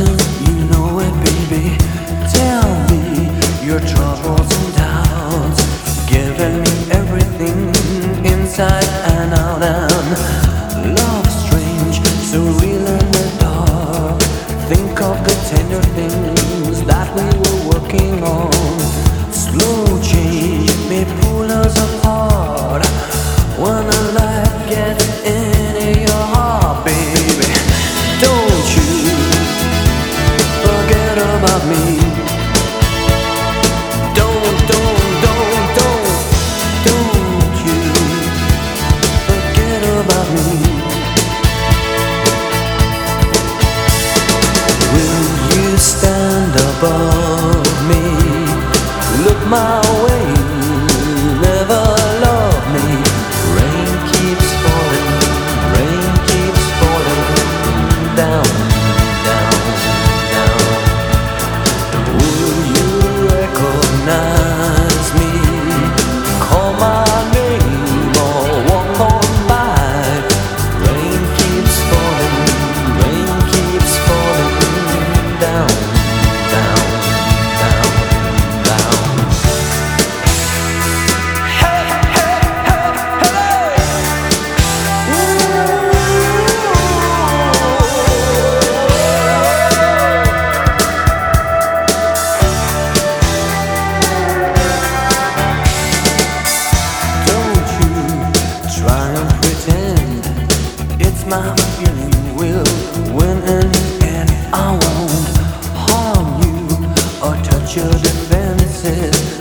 you know it, baby. Tell me your troubles and doubts. Giving me everything inside and out, and love strange, so real in the dark. Think of the tender things that we were working on. Slow change may pull us apart when a life gets into your heart, baby. About me. Don't, don't, don't, don't, don't you forget about me. Will you stand above me? Look my way, my feeling will win in the end. I won't harm you or touch your defenses.